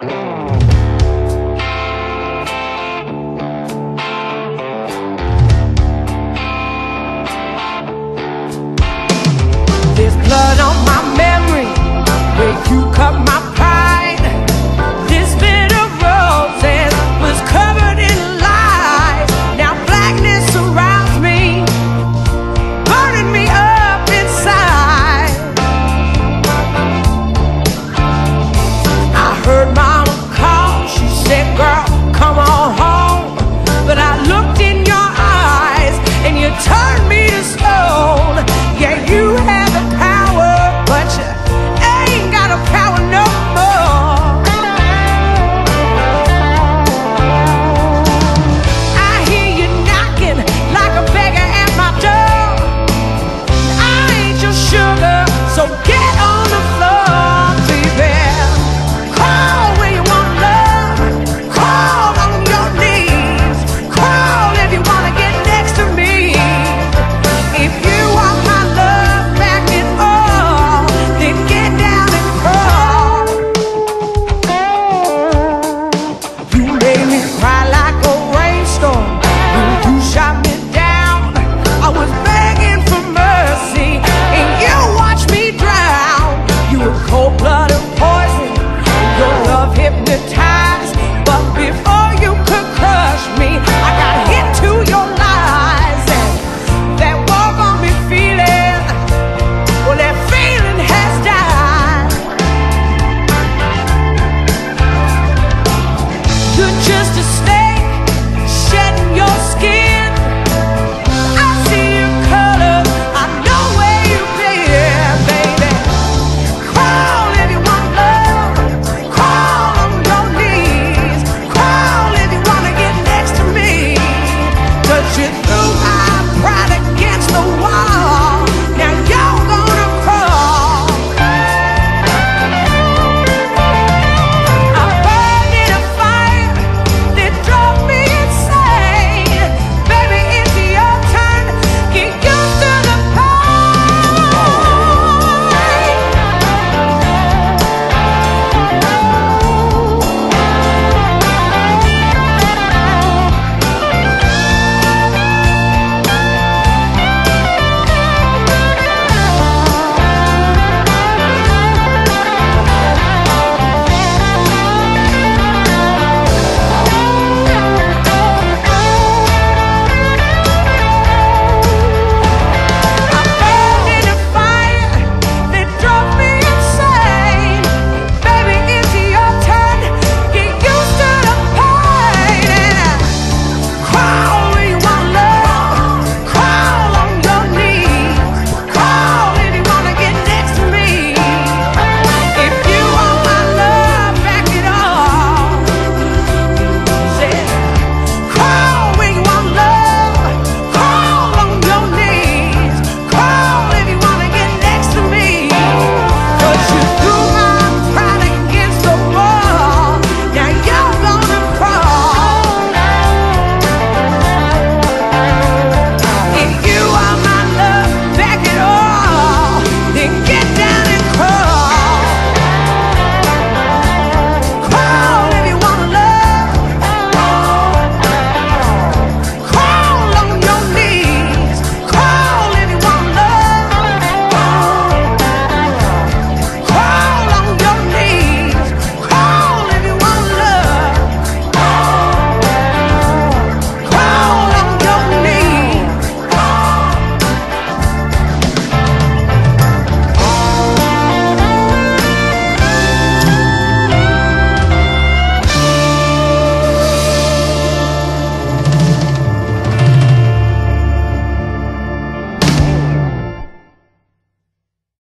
There's blood on my memory. Where you cut my cry. shit